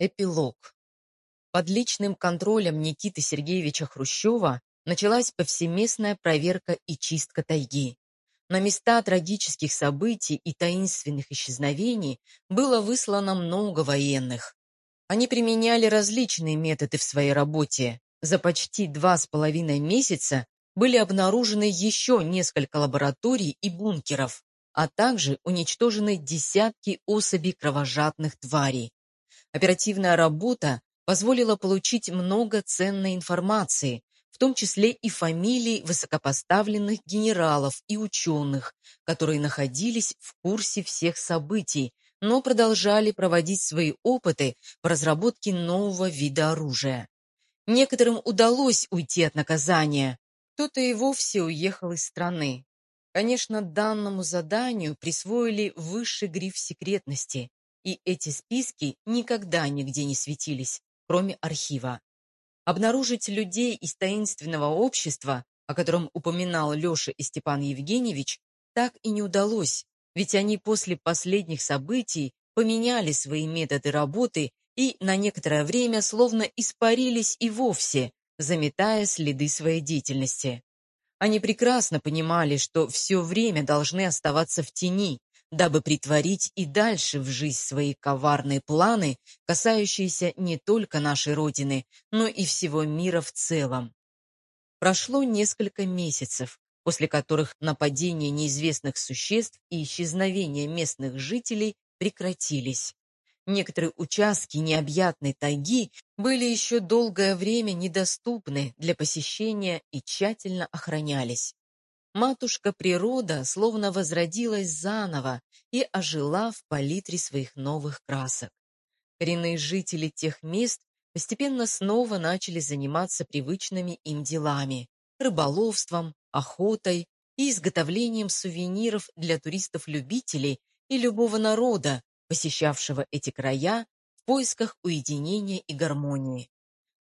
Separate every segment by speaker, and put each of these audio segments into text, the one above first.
Speaker 1: Эпилог. Под личным контролем Никиты Сергеевича Хрущева началась повсеместная проверка и чистка тайги. На места трагических событий и таинственных исчезновений было выслано много военных. Они применяли различные методы в своей работе. За почти два с половиной месяца были обнаружены еще несколько лабораторий и бункеров, а также уничтожены десятки особей кровожадных тварей. Оперативная работа позволила получить много ценной информации, в том числе и фамилии высокопоставленных генералов и ученых, которые находились в курсе всех событий, но продолжали проводить свои опыты по разработке нового вида оружия. Некоторым удалось уйти от наказания, кто-то и вовсе уехал из страны. Конечно, данному заданию присвоили высший гриф секретности, и эти списки никогда нигде не светились, кроме архива. Обнаружить людей из таинственного общества, о котором упоминал Леша и Степан Евгеньевич, так и не удалось, ведь они после последних событий поменяли свои методы работы и на некоторое время словно испарились и вовсе, заметая следы своей деятельности. Они прекрасно понимали, что все время должны оставаться в тени, дабы притворить и дальше в жизнь свои коварные планы, касающиеся не только нашей Родины, но и всего мира в целом. Прошло несколько месяцев, после которых нападения неизвестных существ и исчезновение местных жителей прекратились. Некоторые участки необъятной тайги были еще долгое время недоступны для посещения и тщательно охранялись. Матушка природа словно возродилась заново и ожила в палитре своих новых красок. Коренные жители тех мест постепенно снова начали заниматься привычными им делами – рыболовством, охотой и изготовлением сувениров для туристов-любителей и любого народа, посещавшего эти края в поисках уединения и гармонии.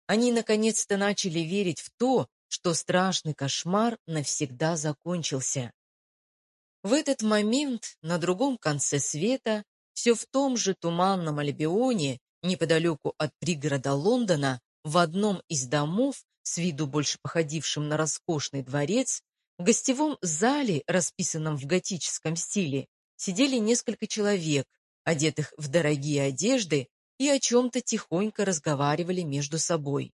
Speaker 1: Они наконец-то начали верить в то, что страшный кошмар навсегда закончился. В этот момент на другом конце света, все в том же туманном Альбионе, неподалеку от пригорода Лондона, в одном из домов, с виду больше походившим на роскошный дворец, в гостевом зале, расписанном в готическом стиле, сидели несколько человек, одетых в дорогие одежды, и о чем-то тихонько разговаривали между собой.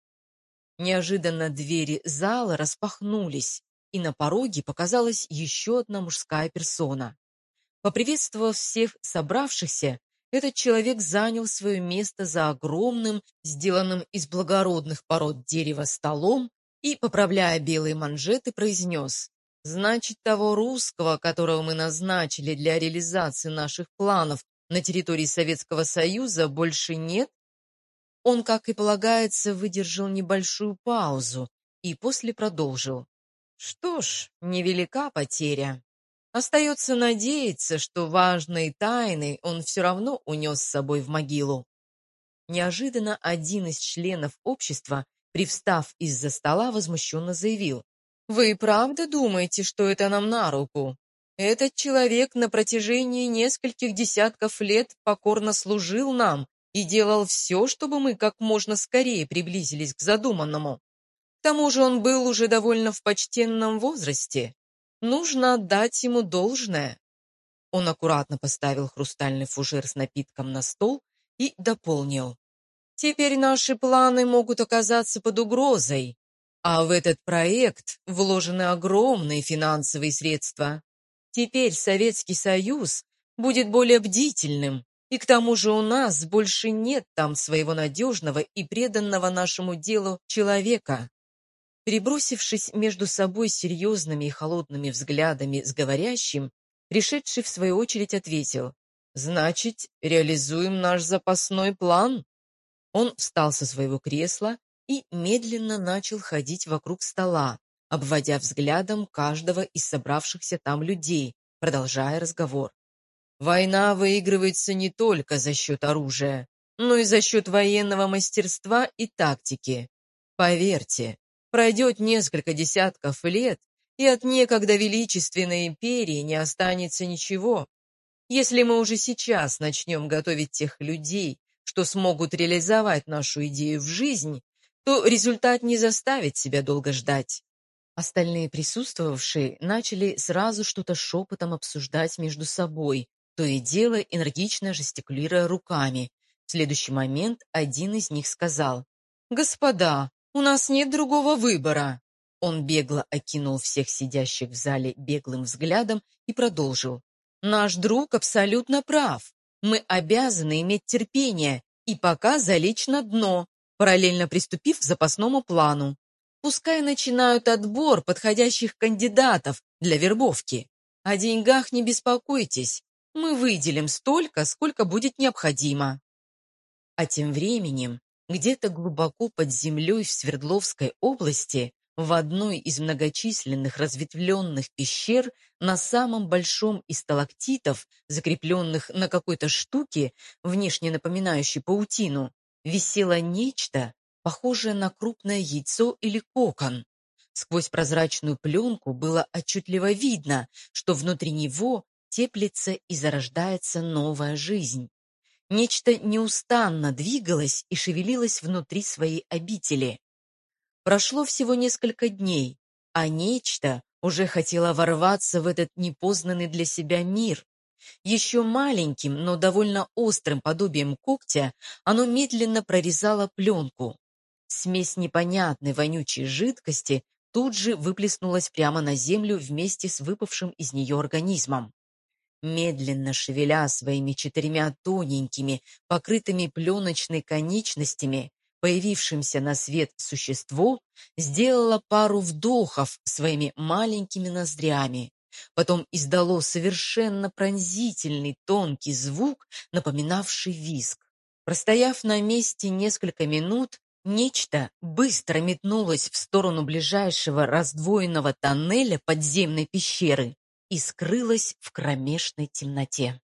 Speaker 1: Неожиданно двери зала распахнулись, и на пороге показалась еще одна мужская персона. Поприветствовав всех собравшихся, этот человек занял свое место за огромным, сделанным из благородных пород дерева столом и, поправляя белые манжеты, произнес «Значит, того русского, которого мы назначили для реализации наших планов на территории Советского Союза, больше нет?» Он, как и полагается, выдержал небольшую паузу и после продолжил. Что ж, невелика потеря. Остается надеяться, что важные тайны он все равно унес с собой в могилу. Неожиданно один из членов общества, привстав из-за стола, возмущенно заявил. «Вы правда думаете, что это нам на руку? Этот человек на протяжении нескольких десятков лет покорно служил нам и делал все, чтобы мы как можно скорее приблизились к задуманному. К тому же он был уже довольно в почтенном возрасте. Нужно отдать ему должное. Он аккуратно поставил хрустальный фужер с напитком на стол и дополнил. Теперь наши планы могут оказаться под угрозой, а в этот проект вложены огромные финансовые средства. Теперь Советский Союз будет более бдительным, и к тому же у нас больше нет там своего надежного и преданного нашему делу человека. Перебросившись между собой серьезными и холодными взглядами с говорящим, пришедший в свою очередь ответил, «Значит, реализуем наш запасной план?» Он встал со своего кресла и медленно начал ходить вокруг стола, обводя взглядом каждого из собравшихся там людей, продолжая разговор. Война выигрывается не только за счет оружия, но и за счет военного мастерства и тактики. Поверьте, пройдет несколько десятков лет, и от некогда величественной империи не останется ничего. Если мы уже сейчас начнем готовить тех людей, что смогут реализовать нашу идею в жизнь, то результат не заставит себя долго ждать. Остальные присутствовавшие начали сразу что-то шепотом обсуждать между собой, то и дело энергично жестикулируя руками. В следующий момент один из них сказал, «Господа, у нас нет другого выбора». Он бегло окинул всех сидящих в зале беглым взглядом и продолжил. «Наш друг абсолютно прав. Мы обязаны иметь терпение и пока залечь на дно, параллельно приступив к запасному плану. Пускай начинают отбор подходящих кандидатов для вербовки. О деньгах не беспокойтесь, мы выделим столько, сколько будет необходимо. А тем временем, где-то глубоко под землей в Свердловской области, в одной из многочисленных разветвленных пещер на самом большом из сталактитов, закрепленных на какой-то штуке, внешне напоминающей паутину, висело нечто, похожее на крупное яйцо или кокон. Сквозь прозрачную пленку было отчетливо видно, что внутри него теплится и зарождается новая жизнь. Нечто неустанно двигалось и шевелилось внутри своей обители. Прошло всего несколько дней, а нечто уже хотело ворваться в этот непознанный для себя мир, еще маленьким, но довольно острым подобием когтя оно медленно прорезало пленку. Смесь непонятной вонючей жидкости тут же выплеснулась прямо на землю вместе с выпавшим из нее организмом. Медленно шевеля своими четырьмя тоненькими, покрытыми пленочной конечностями, появившимся на свет существо сделало пару вдохов своими маленькими ноздрями. Потом издало совершенно пронзительный тонкий звук, напоминавший визг. Простояв на месте несколько минут, нечто быстро метнулось в сторону ближайшего раздвоенного тоннеля подземной пещеры и скрылось в кромешной темноте.